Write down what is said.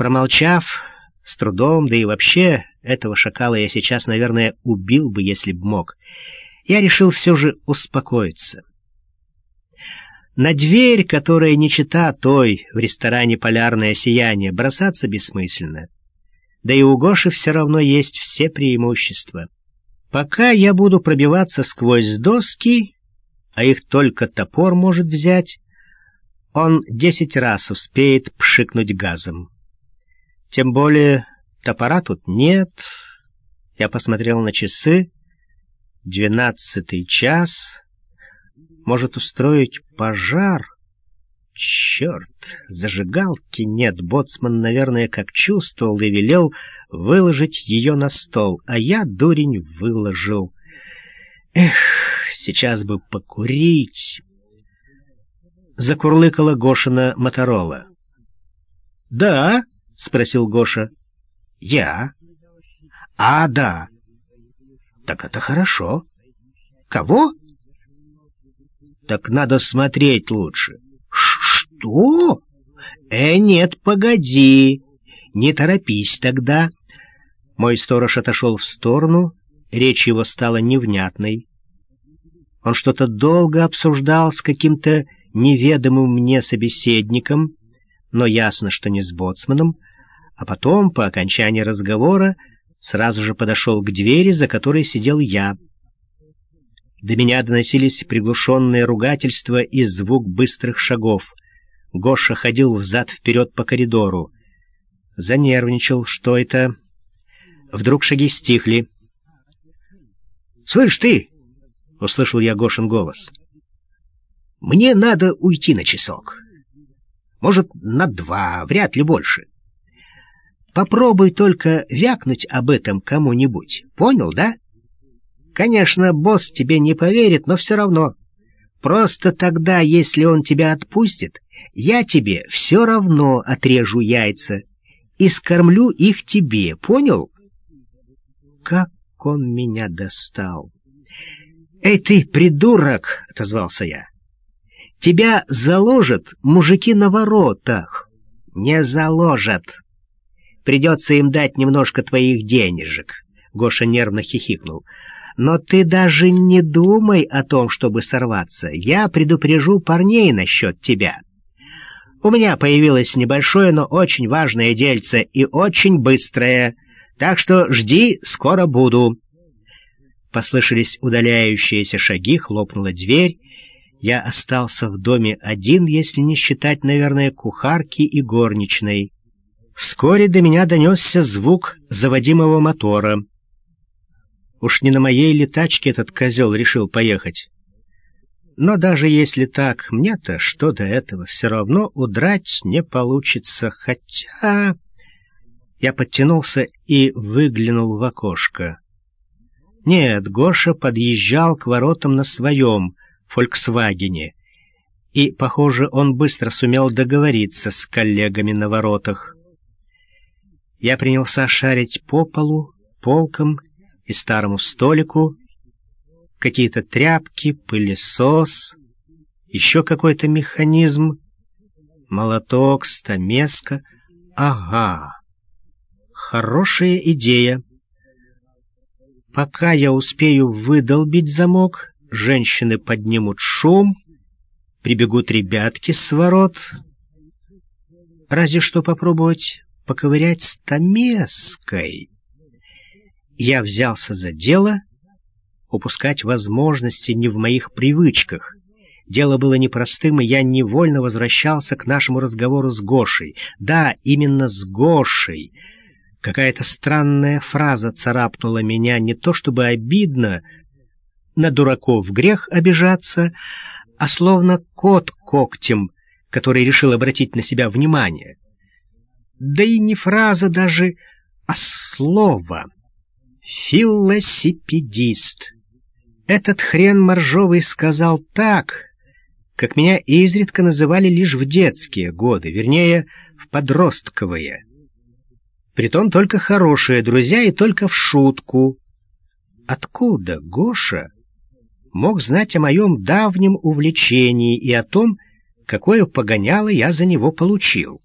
Промолчав, с трудом, да и вообще, этого шакала я сейчас, наверное, убил бы, если б мог, я решил все же успокоиться. На дверь, которая не чита той в ресторане «Полярное сияние», бросаться бессмысленно. Да и у Гоши все равно есть все преимущества. Пока я буду пробиваться сквозь доски, а их только топор может взять, он десять раз успеет пшикнуть газом. Тем более топора тут нет. Я посмотрел на часы. Двенадцатый час. Может устроить пожар. Черт, зажигалки нет. Боцман, наверное, как чувствовал и велел выложить ее на стол, а я, дурень, выложил. Эх, сейчас бы покурить. Закурлыкала Гошина Моторола. «Да?» — спросил Гоша. «Я?» «А, да». «Так это хорошо». «Кого?» «Так надо смотреть лучше». «Что?» «Э, нет, погоди. Не торопись тогда». Мой сторож отошел в сторону, речь его стала невнятной. Он что-то долго обсуждал с каким-то неведомым мне собеседником, но ясно, что не с боцманом, а потом, по окончании разговора, сразу же подошел к двери, за которой сидел я. До меня доносились приглушенные ругательства и звук быстрых шагов. Гоша ходил взад-вперед по коридору. Занервничал, что это... Вдруг шаги стихли. «Слышь ты!» — услышал я Гошин голос. «Мне надо уйти на часок. Может, на два, вряд ли больше. Попробуй только вякнуть об этом кому-нибудь. Понял, да? Конечно, босс тебе не поверит, но все равно. Просто тогда, если он тебя отпустит, я тебе все равно отрежу яйца и скормлю их тебе, понял? Как он меня достал! «Эй ты, придурок!» — отозвался я. «Тебя заложат мужики на воротах». «Не заложат. Придется им дать немножко твоих денежек», — Гоша нервно хихикнул. «Но ты даже не думай о том, чтобы сорваться. Я предупрежу парней насчет тебя. У меня появилось небольшое, но очень важное дельце и очень быстрое, так что жди, скоро буду». Послышались удаляющиеся шаги, хлопнула дверь. Я остался в доме один, если не считать, наверное, кухарки и горничной. Вскоре до меня донесся звук заводимого мотора. Уж не на моей летачке этот козел решил поехать. Но даже если так, мне-то что до этого, все равно удрать не получится, хотя... Я подтянулся и выглянул в окошко. Нет, Гоша подъезжал к воротам на своем «Фольксвагене», и, похоже, он быстро сумел договориться с коллегами на воротах. Я принялся шарить по полу, полкам и старому столику, какие-то тряпки, пылесос, еще какой-то механизм, молоток, стамеска. Ага, хорошая идея. Пока я успею выдолбить замок, женщины поднимут шум, прибегут ребятки с ворот. Разве что попробовать поковырять стамеской. Я взялся за дело, упускать возможности не в моих привычках. Дело было непростым, и я невольно возвращался к нашему разговору с Гошей. Да, именно с Гошей — Какая-то странная фраза царапнула меня, не то чтобы обидно, на дураков грех обижаться, а словно кот когтем, который решил обратить на себя внимание. Да и не фраза даже, а слово. Филосипедист. Этот хрен моржовый сказал так, как меня изредка называли лишь в детские годы, вернее, в подростковые. Притом только хорошие друзья и только в шутку. Откуда Гоша мог знать о моем давнем увлечении и о том, какое погоняло я за него получил?